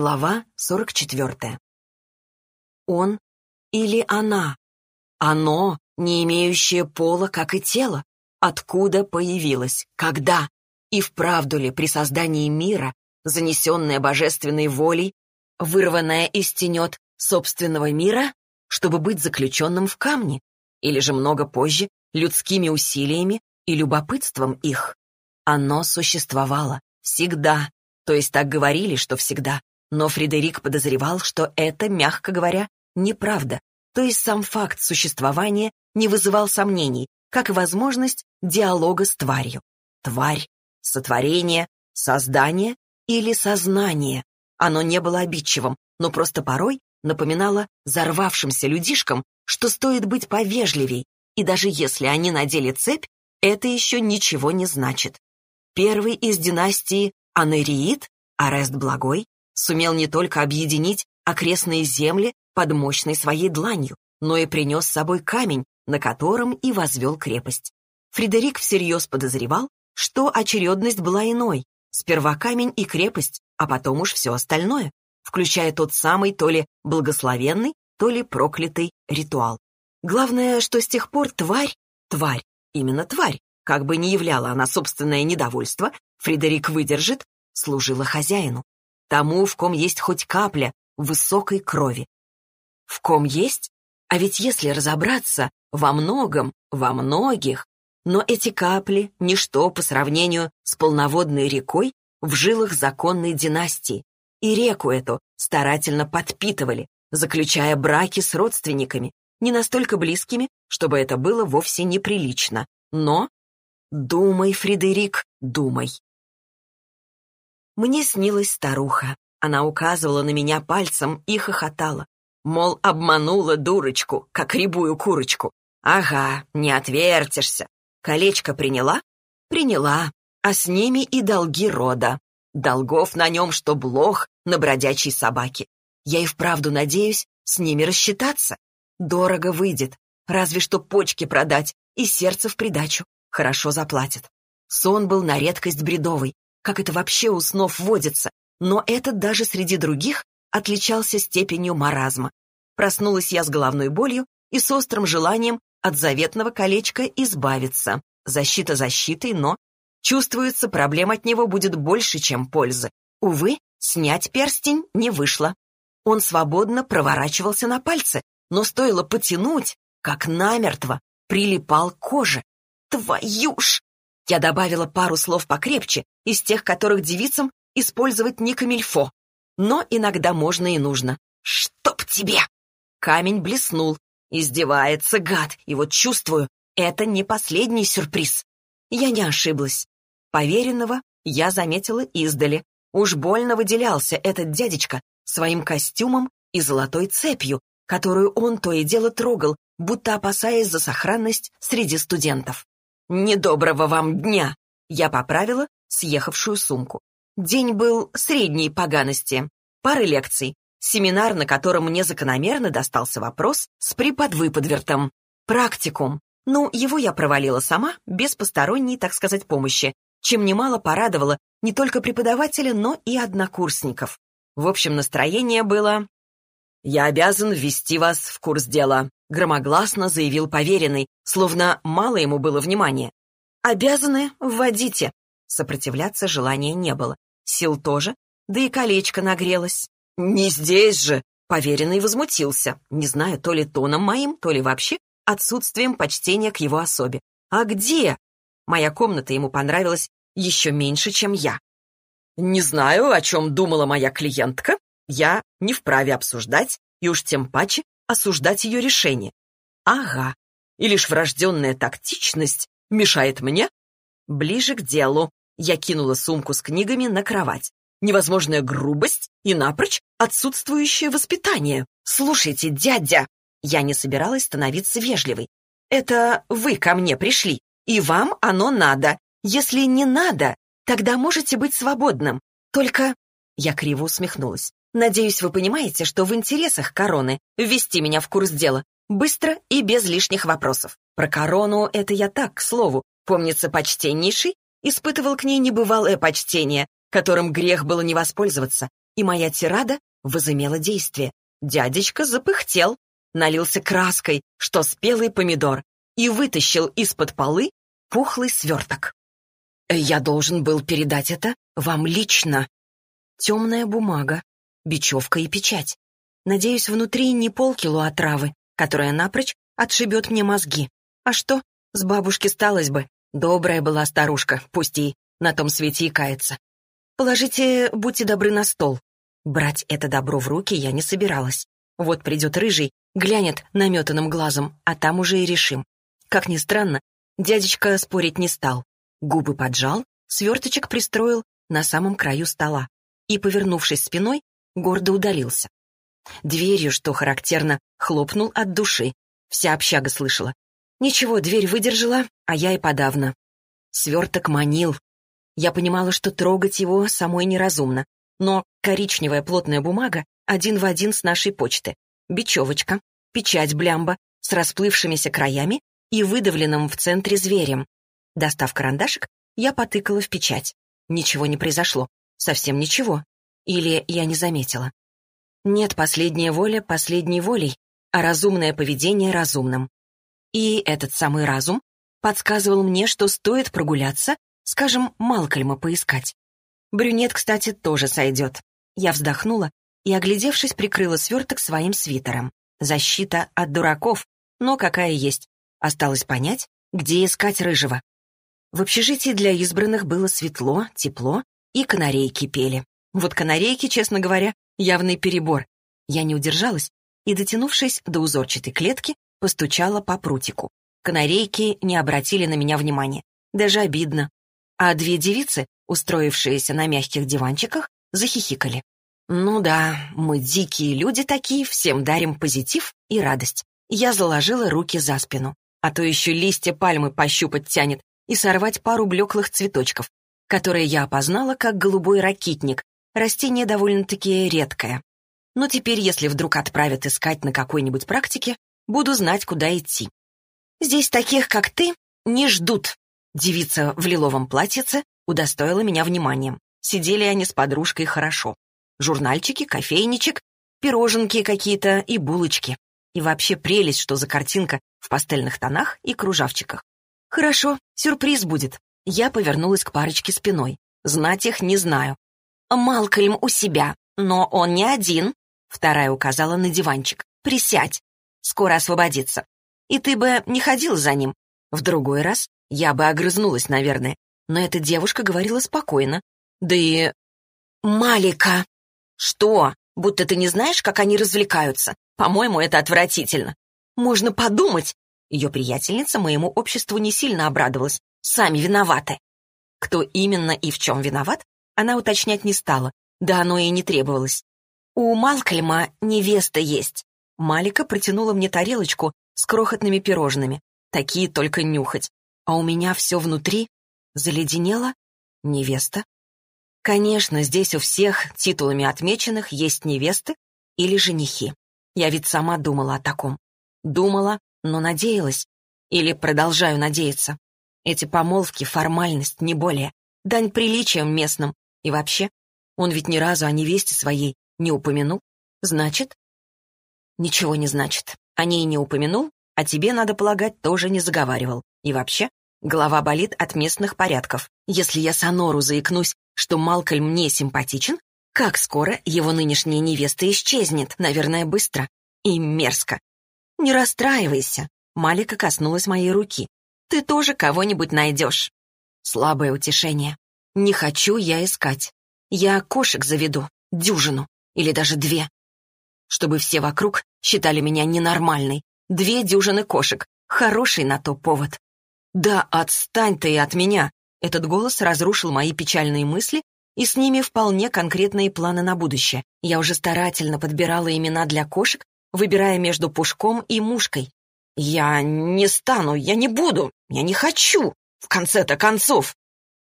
Глава 44. Он или она? Оно, не имеющее пола, как и тело. Откуда появилось? Когда? И вправду ли при создании мира, занесенное божественной волей, вырванное из тенет собственного мира, чтобы быть заключенным в камне? Или же много позже, людскими усилиями и любопытством их? Оно существовало. Всегда. То есть так говорили, что всегда. Но Фредерик подозревал, что это, мягко говоря, неправда. То есть сам факт существования не вызывал сомнений, как и возможность диалога с тварью. Тварь, сотворение, создание или сознание. Оно не было обидчивым, но просто порой напоминало зарвавшимся людишкам, что стоит быть повежливей, и даже если они надели цепь, это еще ничего не значит. Первый из династии Анериид, Арест Благой, сумел не только объединить окрестные земли под мощной своей дланью, но и принес с собой камень, на котором и возвел крепость. Фредерик всерьез подозревал, что очередность была иной. Сперва камень и крепость, а потом уж все остальное, включая тот самый то ли благословенный, то ли проклятый ритуал. Главное, что с тех пор тварь, тварь, именно тварь, как бы ни являла она собственное недовольство, Фредерик выдержит, служила хозяину тому, в ком есть хоть капля высокой крови. В ком есть? А ведь если разобраться, во многом, во многих, но эти капли — ничто по сравнению с полноводной рекой в жилах законной династии. И реку эту старательно подпитывали, заключая браки с родственниками, не настолько близкими, чтобы это было вовсе неприлично. Но думай, Фредерик, думай. Мне снилась старуха. Она указывала на меня пальцем и хохотала. Мол, обманула дурочку, как рябую курочку. Ага, не отвертишься. Колечко приняла? Приняла. А с ними и долги рода. Долгов на нем, что блох на бродячей собаке. Я и вправду надеюсь с ними рассчитаться. Дорого выйдет. Разве что почки продать и сердце в придачу. Хорошо заплатят. Сон был на редкость бредовый как это вообще у снов водится, но этот даже среди других отличался степенью маразма. Проснулась я с головной болью и с острым желанием от заветного колечка избавиться. Защита защитой, но чувствуется, проблем от него будет больше, чем пользы. Увы, снять перстень не вышло. Он свободно проворачивался на пальце, но стоило потянуть, как намертво прилипал к коже. Твою ж! Я добавила пару слов покрепче, из тех, которых девицам использовать не камильфо. Но иногда можно и нужно. «Чтоб тебе!» Камень блеснул. Издевается гад, и вот чувствую, это не последний сюрприз. Я не ошиблась. Поверенного я заметила издали. Уж больно выделялся этот дядечка своим костюмом и золотой цепью, которую он то и дело трогал, будто опасаясь за сохранность среди студентов. «Недоброго вам дня!» Я поправила съехавшую сумку. День был средней поганости. Пары лекций. Семинар, на котором мне закономерно достался вопрос с преподвыподвертом. Практикум. Ну, его я провалила сама, без посторонней, так сказать, помощи, чем немало порадовало не только преподавателя, но и однокурсников. В общем, настроение было... «Я обязан ввести вас в курс дела», — громогласно заявил поверенный, словно мало ему было внимания. «Обязаны, вводите». Сопротивляться желания не было. Сил тоже, да и колечко нагрелось. «Не здесь же!» — поверенный возмутился, не знаю, то ли тоном моим, то ли вообще отсутствием почтения к его особе. «А где?» Моя комната ему понравилась еще меньше, чем я. «Не знаю, о чем думала моя клиентка. Я не вправе обсуждать, и уж тем паче осуждать ее решение. Ага, и лишь врожденная тактичность мешает мне? Ближе к делу. Я кинула сумку с книгами на кровать. Невозможная грубость и напрочь отсутствующее воспитание. Слушайте, дядя, я не собиралась становиться вежливой. Это вы ко мне пришли, и вам оно надо. Если не надо, тогда можете быть свободным. Только... Я криво усмехнулась. Надеюсь, вы понимаете, что в интересах короны ввести меня в курс дела быстро и без лишних вопросов. Про корону это я так, к слову. Помнится, почтеннейший испытывал к ней небывалое почтение, которым грех было не воспользоваться. и моя тирада возымела действие. Дядечка запыхтел, налился краской, что спелый помидор, и вытащил из-под полы пухлый сверток. «Я должен был передать это вам лично». Темная бумага, бечевка и печать. Надеюсь, внутри не полкило отравы, которая напрочь отшибет мне мозги. А что, с бабушки сталось бы. Добрая была старушка, пусть и на том свете и кается. Положите, будьте добры, на стол. Брать это добро в руки я не собиралась. Вот придет рыжий, глянет наметанным глазом, а там уже и решим. Как ни странно, дядечка спорить не стал. Губы поджал, сверточек пристроил на самом краю стола и, повернувшись спиной, гордо удалился. Дверью, что характерно, хлопнул от души. Вся общага слышала. Ничего, дверь выдержала, а я и подавно. Сверток манил. Я понимала, что трогать его самой неразумно, но коричневая плотная бумага один в один с нашей почты. Бечевочка, печать блямба с расплывшимися краями и выдавленным в центре зверем. Достав карандашик, я потыкала в печать. Ничего не произошло. Совсем ничего. Или я не заметила. Нет, последняя воля последней волей, а разумное поведение разумным. И этот самый разум подсказывал мне, что стоит прогуляться, скажем, Малкольма поискать. Брюнет, кстати, тоже сойдет. Я вздохнула и, оглядевшись, прикрыла сверток своим свитером. Защита от дураков, но какая есть. Осталось понять, где искать рыжего. В общежитии для избранных было светло, тепло, и канарейки пели. Вот канарейки, честно говоря, явный перебор. Я не удержалась и, дотянувшись до узорчатой клетки, постучала по прутику. Канарейки не обратили на меня внимания. Даже обидно. А две девицы, устроившиеся на мягких диванчиках, захихикали. Ну да, мы дикие люди такие, всем дарим позитив и радость. Я заложила руки за спину. А то еще листья пальмы пощупать тянет и сорвать пару блеклых цветочков, которые я опознала как голубой ракитник, растение довольно-таки редкое. Но теперь, если вдруг отправят искать на какой-нибудь практике, буду знать, куда идти. Здесь таких, как ты, не ждут. Девица в лиловом платьице удостоила меня вниманием. Сидели они с подружкой хорошо. Журнальчики, кофейничек, пироженки какие-то и булочки. И вообще прелесть, что за картинка в пастельных тонах и кружавчиках. Хорошо, сюрприз будет. Я повернулась к парочке спиной. Знать их не знаю. Малкольм у себя, но он не один. Вторая указала на диванчик. Присядь скоро освободится. И ты бы не ходил за ним. В другой раз я бы огрызнулась, наверное. Но эта девушка говорила спокойно. Да и... Малика! Что? Будто ты не знаешь, как они развлекаются. По-моему, это отвратительно. Можно подумать. Ее приятельница моему обществу не сильно обрадовалась. Сами виноваты. Кто именно и в чем виноват, она уточнять не стала. Да оно и не требовалось. У Малкольма невеста есть. Малика протянула мне тарелочку с крохотными пирожными. Такие только нюхать. А у меня все внутри заледенело. Невеста. Конечно, здесь у всех титулами отмеченных есть невесты или женихи. Я ведь сама думала о таком. Думала, но надеялась. Или продолжаю надеяться. Эти помолвки — формальность, не более. Дань приличиям местным. И вообще, он ведь ни разу о невесте своей не упомянул. Значит, ничего не значит. О ней не упомянул, а тебе, надо полагать, тоже не заговаривал. И вообще, голова болит от местных порядков. Если я Сонору заикнусь, что Малкольм мне симпатичен, как скоро его нынешняя невеста исчезнет, наверное, быстро и мерзко. Не расстраивайся. Малика коснулась моей руки. Ты тоже кого-нибудь найдешь. Слабое утешение. Не хочу я искать. Я кошек заведу, дюжину или даже две чтобы все вокруг считали меня ненормальной. Две дюжины кошек. Хороший на то повод. Да отстань ты от меня. Этот голос разрушил мои печальные мысли, и с ними вполне конкретные планы на будущее. Я уже старательно подбирала имена для кошек, выбирая между Пушком и Мушкой. «Я не стану, я не буду, я не хочу, в конце-то концов!»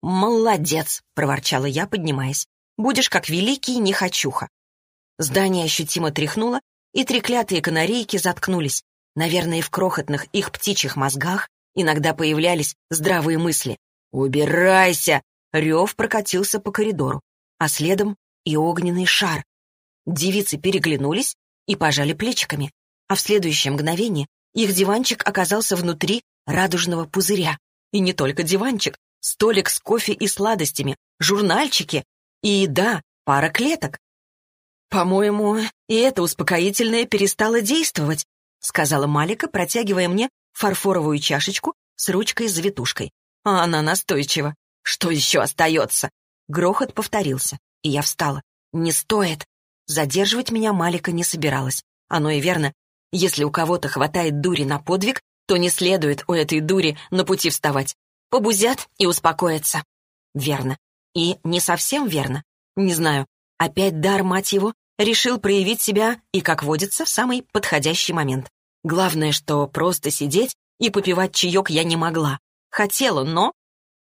«Молодец!» — проворчала я, поднимаясь. «Будешь как великий нехочуха. Здание ощутимо тряхнуло, и треклятые канарейки заткнулись. Наверное, в крохотных их птичьих мозгах иногда появлялись здравые мысли. «Убирайся!» Рев прокатился по коридору, а следом и огненный шар. Девицы переглянулись и пожали плечиками, а в следующее мгновение их диванчик оказался внутри радужного пузыря. И не только диванчик, столик с кофе и сладостями, журнальчики и, да, пара клеток. «По-моему, и это успокоительное перестало действовать», сказала Малика, протягивая мне фарфоровую чашечку с ручкой с завитушкой. А она настойчива. «Что еще остается?» Грохот повторился, и я встала. «Не стоит!» Задерживать меня Малика не собиралась. Оно и верно. Если у кого-то хватает дури на подвиг, то не следует у этой дури на пути вставать. Побузят и успокоятся. Верно. И не совсем верно. Не знаю. Опять дар, мать его, решил проявить себя и, как водится, в самый подходящий момент. Главное, что просто сидеть и попивать чаек я не могла. Хотела, но...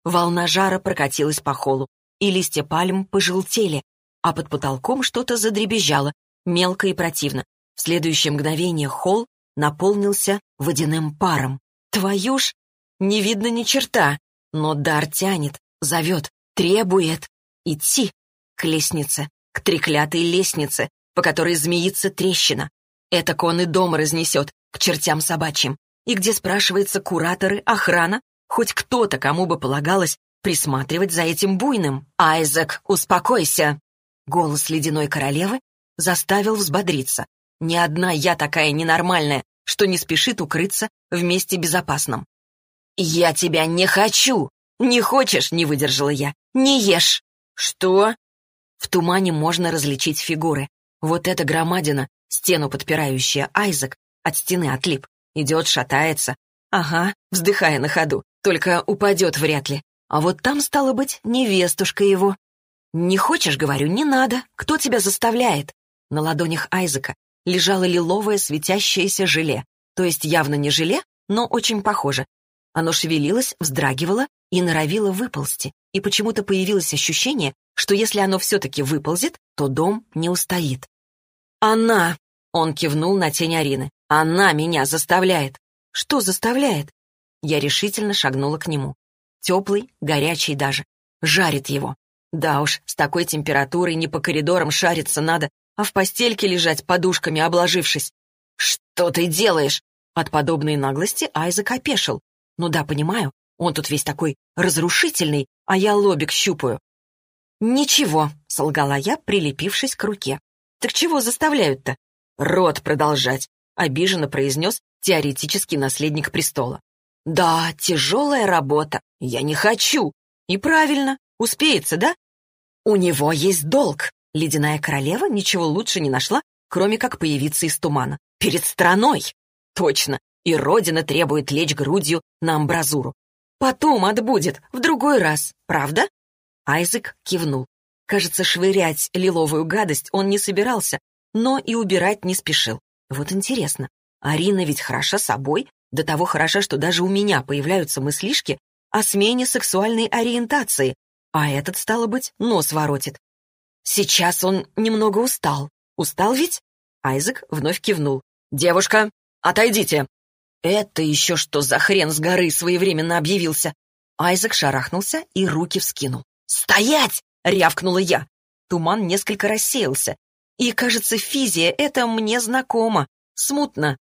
Волна жара прокатилась по холу, и листья пальм пожелтели, а под потолком что-то задребезжало, мелко и противно. В следующее мгновение холл наполнился водяным паром. Твою ж! Не видно ни черта, но дар тянет, зовет, требует идти к лестнице, к треклятой лестнице, по которой змеится трещина. Это кон и дом разнесет к чертям собачьим. И где, спрашивается, кураторы, охрана, хоть кто-то, кому бы полагалось присматривать за этим буйным. «Айзек, успокойся!» Голос ледяной королевы заставил взбодриться. Ни одна я такая ненормальная, что не спешит укрыться в месте безопасном. «Я тебя не хочу!» «Не хочешь?» — не выдержала я. «Не ешь!» «Что?» В тумане можно различить фигуры. Вот эта громадина, стену подпирающая Айзек, от стены отлип. Идет, шатается. Ага, вздыхая на ходу. Только упадет вряд ли. А вот там, стало быть, невестушка его. «Не хочешь, — говорю, — не надо. Кто тебя заставляет?» На ладонях Айзека лежало лиловое светящееся желе. То есть явно не желе, но очень похоже. Оно шевелилось, вздрагивало и норовило выползти. И почему-то появилось ощущение, что если оно все-таки выползет, то дом не устоит. «Она!» — он кивнул на тень Арины. «Она меня заставляет!» «Что заставляет?» Я решительно шагнула к нему. Теплый, горячий даже. Жарит его. Да уж, с такой температурой не по коридорам шариться надо, а в постельке лежать подушками обложившись. «Что ты делаешь?» От подобной наглости Айзек опешил. «Ну да, понимаю, он тут весь такой разрушительный, а я лобик щупаю». «Ничего», — солгала я, прилепившись к руке. «Так чего заставляют-то?» «Рот продолжать», — обиженно произнес теоретический наследник престола. «Да, тяжелая работа. Я не хочу. И правильно. Успеется, да?» «У него есть долг». Ледяная королева ничего лучше не нашла, кроме как появиться из тумана. «Перед страной!» «Точно. И родина требует лечь грудью на амбразуру. Потом отбудет, в другой раз. Правда?» Айзек кивнул. Кажется, швырять лиловую гадость он не собирался, но и убирать не спешил. Вот интересно, Арина ведь хороша собой, до того хороша, что даже у меня появляются мыслишки о смене сексуальной ориентации, а этот, стало быть, нос воротит. Сейчас он немного устал. Устал ведь? Айзек вновь кивнул. «Девушка, отойдите!» «Это еще что за хрен с горы своевременно объявился?» Айзек шарахнулся и руки вскинул. «Стоять!» — рявкнула я. Туман несколько рассеялся. И, кажется, физия — это мне знакомо. Смутно.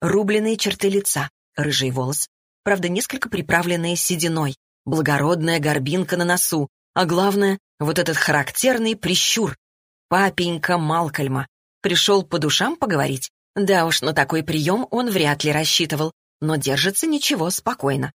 Рубленные черты лица, рыжий волос, правда, несколько приправленные сединой, благородная горбинка на носу, а главное, вот этот характерный прищур. Папенька Малкольма. Пришел по душам поговорить? Да уж, на такой прием он вряд ли рассчитывал, но держится ничего, спокойно.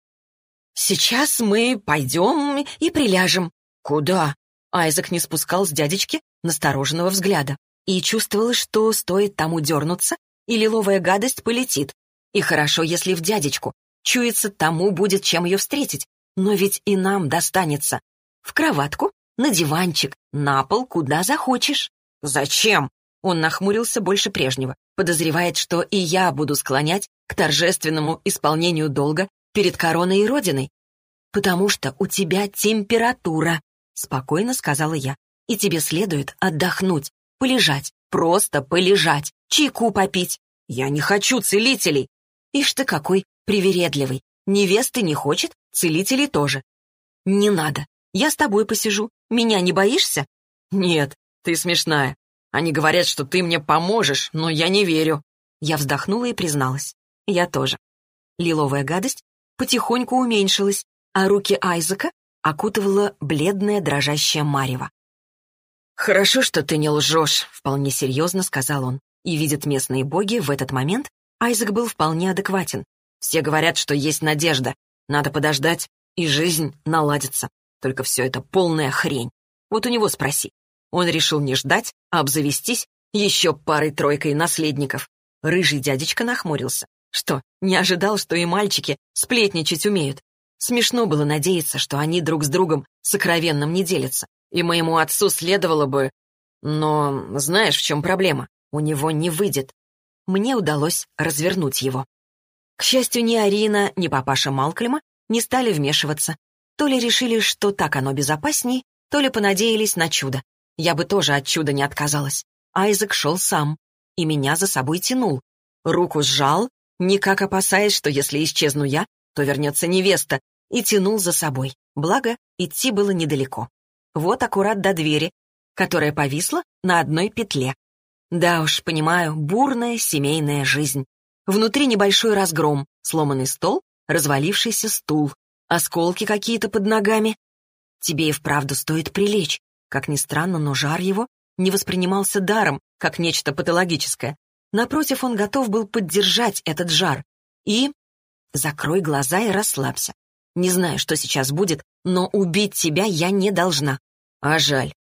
«Сейчас мы пойдем и приляжем». «Куда?» Айзек не спускал с дядечки настороженного взгляда и чувствовал, что стоит тому дернуться, и лиловая гадость полетит. И хорошо, если в дядечку. Чуется, тому будет чем ее встретить. Но ведь и нам достанется. В кроватку, на диванчик, на пол, куда захочешь. Зачем? Он нахмурился больше прежнего. Подозревает, что и я буду склонять к торжественному исполнению долга перед короной и родиной. «Потому что у тебя температура», — спокойно сказала я. «И тебе следует отдохнуть, полежать, просто полежать чайку попить. Я не хочу целителей. Ишь ты какой привередливый. Невесты не хочет, целителей тоже. Не надо. Я с тобой посижу. Меня не боишься? Нет. Ты смешная. Они говорят, что ты мне поможешь, но я не верю». Я вздохнула и призналась. Я тоже. Лиловая гадость потихоньку уменьшилась, а руки Айзека окутывала бледная дрожащая марево. «Хорошо, что ты не лжешь», — вполне серьезно сказал он. И видят местные боги, в этот момент Айзек был вполне адекватен. Все говорят, что есть надежда. Надо подождать, и жизнь наладится. Только все это полная хрень. Вот у него спроси. Он решил не ждать, а обзавестись еще парой-тройкой наследников. Рыжий дядечка нахмурился. Что, не ожидал, что и мальчики сплетничать умеют? Смешно было надеяться, что они друг с другом сокровенным не делятся. И моему отцу следовало бы... Но знаешь, в чем проблема? У него не выйдет. Мне удалось развернуть его. К счастью, ни Арина, ни папаша Малкольма не стали вмешиваться. То ли решили, что так оно безопасней, то ли понадеялись на чудо. Я бы тоже от чуда не отказалась. Айзек шел сам и меня за собой тянул. Руку сжал, никак опасаясь, что если исчезну я, то вернется невеста, и тянул за собой. Благо, идти было недалеко. Вот аккурат до двери, которая повисла на одной петле. Да уж, понимаю, бурная семейная жизнь. Внутри небольшой разгром, сломанный стол, развалившийся стул, осколки какие-то под ногами. Тебе и вправду стоит прилечь. Как ни странно, но жар его не воспринимался даром, как нечто патологическое. Напротив, он готов был поддержать этот жар. И... Закрой глаза и расслабься. Не знаю, что сейчас будет, но убить тебя я не должна. А жаль.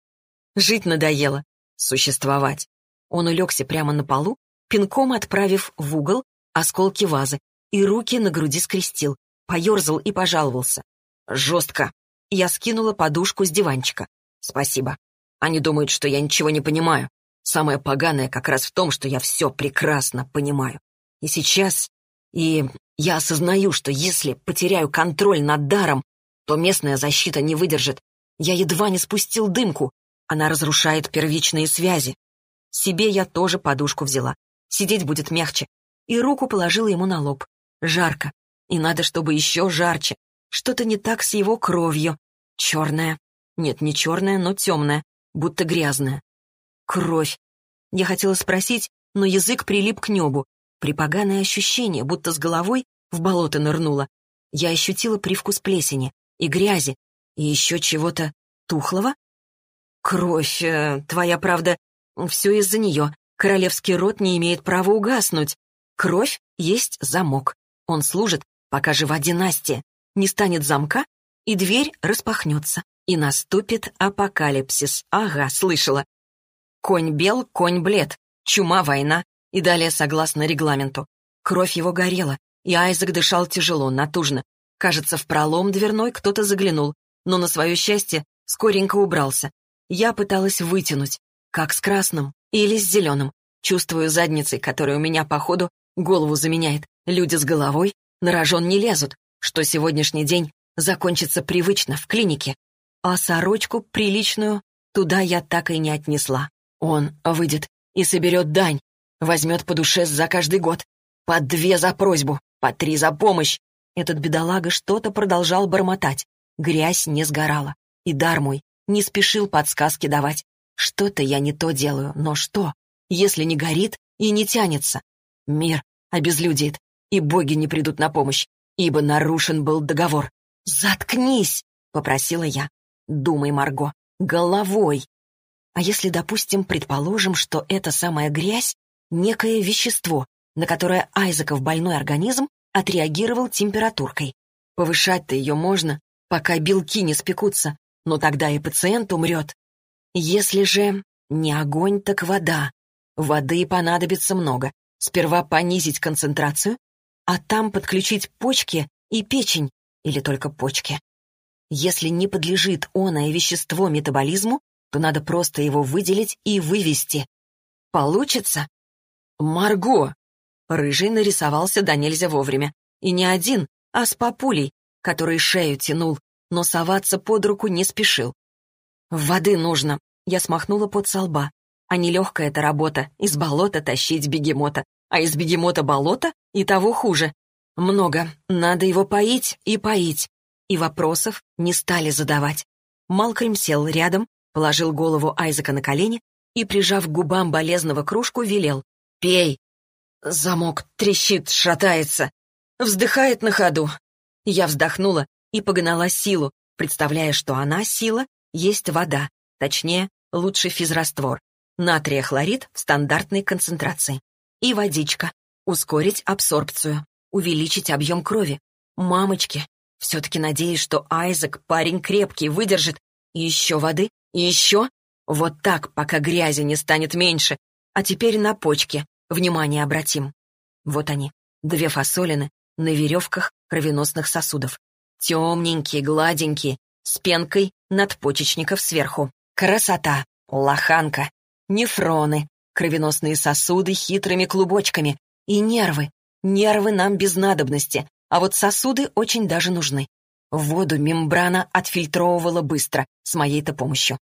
Жить надоело. Существовать. Он улегся прямо на полу, пинком отправив в угол осколки вазы, и руки на груди скрестил, поерзал и пожаловался. Жестко. Я скинула подушку с диванчика. Спасибо. Они думают, что я ничего не понимаю. Самое поганое как раз в том, что я все прекрасно понимаю. И сейчас... И я осознаю, что если потеряю контроль над даром, то местная защита не выдержит. Я едва не спустил дымку. Она разрушает первичные связи. Себе я тоже подушку взяла. Сидеть будет мягче. И руку положила ему на лоб. Жарко. И надо, чтобы еще жарче. Что-то не так с его кровью. Черная. Нет, не черная, но темная. Будто грязная. Кровь. Я хотела спросить, но язык прилип к небу. Припоганое ощущение, будто с головой в болото нырнула. Я ощутила привкус плесени и грязи, и еще чего-то тухлого. Кровь, э, твоя правда, все из-за нее. Королевский род не имеет права угаснуть. Кровь есть замок. Он служит, пока жива династия. Не станет замка, и дверь распахнется, и наступит апокалипсис. Ага, слышала. Конь бел, конь блед. Чума, война. И далее согласно регламенту. Кровь его горела, и Айзек дышал тяжело, натужно. Кажется, в пролом дверной кто-то заглянул, но на свое счастье скоренько убрался. Я пыталась вытянуть, как с красным или с зеленым. Чувствую задницей, которая у меня, походу, голову заменяет. Люди с головой на рожон не лезут, что сегодняшний день закончится привычно в клинике. А сорочку приличную туда я так и не отнесла. Он выйдет и соберет дань, возьмет по душе за каждый год. По две за просьбу, по три за помощь. Этот бедолага что-то продолжал бормотать. Грязь не сгорала. И дар мой не спешил подсказки давать. Что-то я не то делаю, но что, если не горит и не тянется? Мир обезлюдит, и боги не придут на помощь, ибо нарушен был договор. «Заткнись!» — попросила я. «Думай, Марго, головой!» А если, допустим, предположим, что эта самая грязь — некое вещество, на которое Айзеков больной организм отреагировал температуркой. Повышать-то ее можно, пока белки не спекутся, но тогда и пациент умрет. Если же не огонь, так вода. Воды понадобится много. Сперва понизить концентрацию, а там подключить почки и печень, или только почки. Если не подлежит оное вещество метаболизму, то надо просто его выделить и вывести. Получится? Марго! Рыжий нарисовался до нельзя вовремя. И не один, а с папулей, который шею тянул, но соваться под руку не спешил. «Воды нужно!» Я смахнула под со лба. А нелегкая эта работа — из болота тащить бегемота. А из бегемота болота и того хуже. Много. Надо его поить и поить. И вопросов не стали задавать. Малкольм сел рядом, положил голову Айзека на колени и, прижав к губам болезного кружку, велел. «Пей!» Замок трещит, шатается, вздыхает на ходу. Я вздохнула и погнала силу, представляя, что она, сила, есть вода, точнее, лучше физраствор. Натрия хлорид в стандартной концентрации. И водичка. Ускорить абсорбцию. Увеличить объем крови. Мамочки, все-таки надеюсь, что Айзек парень крепкий, выдержит. И еще воды, и еще. Вот так, пока грязи не станет меньше. А теперь на почке. Внимание обратим. Вот они, две фасолины на веревках кровеносных сосудов. Темненькие, гладенькие, с пенкой надпочечников сверху. Красота, лоханка, нефроны, кровеносные сосуды хитрыми клубочками и нервы. Нервы нам без надобности, а вот сосуды очень даже нужны. Воду мембрана отфильтровывала быстро, с моей-то помощью.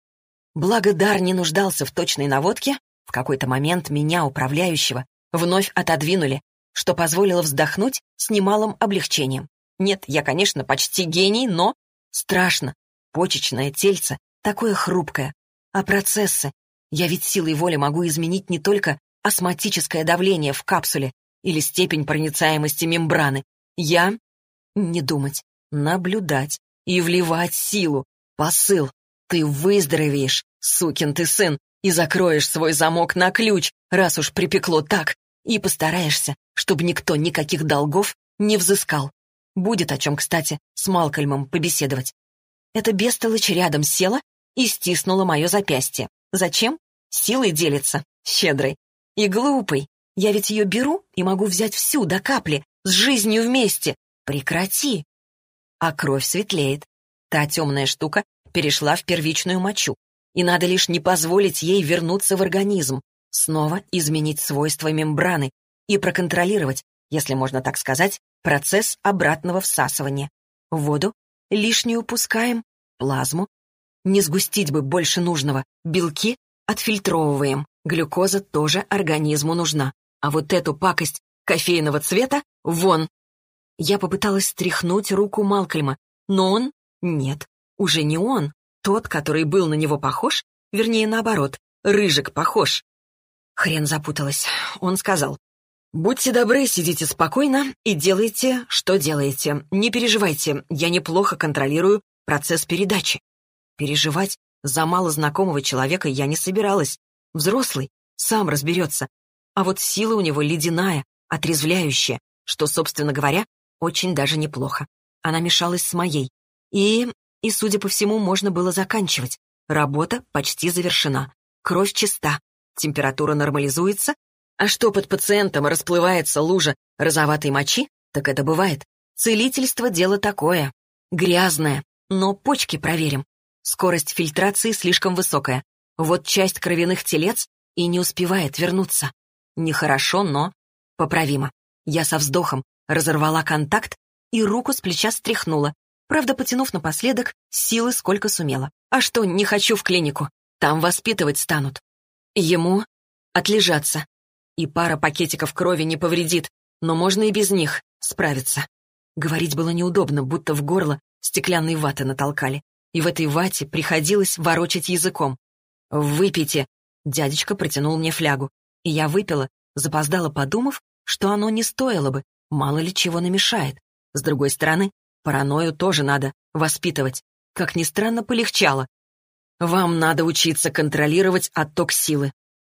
Благо дар не нуждался в точной наводке, в какой-то момент меня, управляющего, вновь отодвинули, что позволило вздохнуть с немалым облегчением. Нет, я, конечно, почти гений, но страшно. Почечное тельце такое хрупкое. А процессы? Я ведь силой воли могу изменить не только астматическое давление в капсуле или степень проницаемости мембраны. Я не думать, наблюдать и вливать силу. Посыл. Ты выздоровеешь, сукин ты сын, и закроешь свой замок на ключ, раз уж припекло так, и постараешься, чтобы никто никаких долгов не взыскал. Будет о чем, кстати, с Малкольмом побеседовать. Эта бестолочь рядом села и стиснула мое запястье. Зачем? Силой делится, щедрой. И глупый. Я ведь ее беру и могу взять всю до капли, с жизнью вместе. Прекрати. А кровь светлеет. Та темная штука перешла в первичную мочу и надо лишь не позволить ей вернуться в организм, снова изменить свойства мембраны и проконтролировать, если можно так сказать, процесс обратного всасывания. Воду лишнюю пускаем, плазму. Не сгустить бы больше нужного, белки отфильтровываем, глюкоза тоже организму нужна. А вот эту пакость кофейного цвета вон. Я попыталась стряхнуть руку Малкольма, но он... Нет, уже не он, тот, который был на него похож, вернее, наоборот, Рыжик похож. Хрен запуталась. Он сказал, «Будьте добры, сидите спокойно и делайте, что делаете. Не переживайте, я неплохо контролирую процесс передачи». Переживать за малознакомого человека я не собиралась. Взрослый сам разберется. А вот сила у него ледяная, отрезвляющая, что, собственно говоря, очень даже неплохо. Она мешалась с моей. И и, судя по всему, можно было заканчивать. Работа почти завершена. Кровь чиста. Температура нормализуется. А что под пациентом расплывается лужа розоватой мочи, так это бывает. Целительство — дело такое. Грязное. Но почки проверим. Скорость фильтрации слишком высокая. Вот часть кровяных телец и не успевает вернуться. Нехорошо, но поправимо. Я со вздохом разорвала контакт и руку с плеча стряхнула, правда, потянув напоследок силы сколько сумела. А что, не хочу в клинику, там воспитывать станут. Ему отлежаться. И пара пакетиков крови не повредит, но можно и без них справиться. Говорить было неудобно, будто в горло стеклянной ваты натолкали. И в этой вате приходилось ворочать языком. «Выпейте!» Дядечка протянул мне флягу. И я выпила, запоздала, подумав, что оно не стоило бы, мало ли чего намешает. С другой стороны, Паранойю тоже надо воспитывать. Как ни странно, полегчало. Вам надо учиться контролировать отток силы.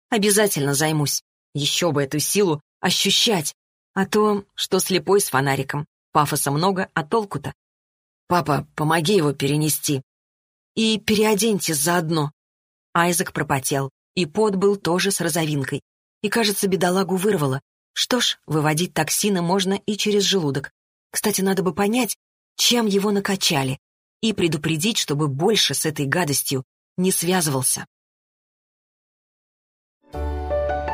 Обязательно займусь. Еще бы эту силу ощущать. А то, что слепой с фонариком. Пафоса много, а толку-то? Папа, помоги его перенести. И переоденьте заодно. Айзек пропотел, и пот был тоже с розовинкой. И, кажется, бедолагу вырвало. Что ж, выводить токсины можно и через желудок. Кстати, надо бы понять, чем его накачали, и предупредить, чтобы больше с этой гадостью не связывался.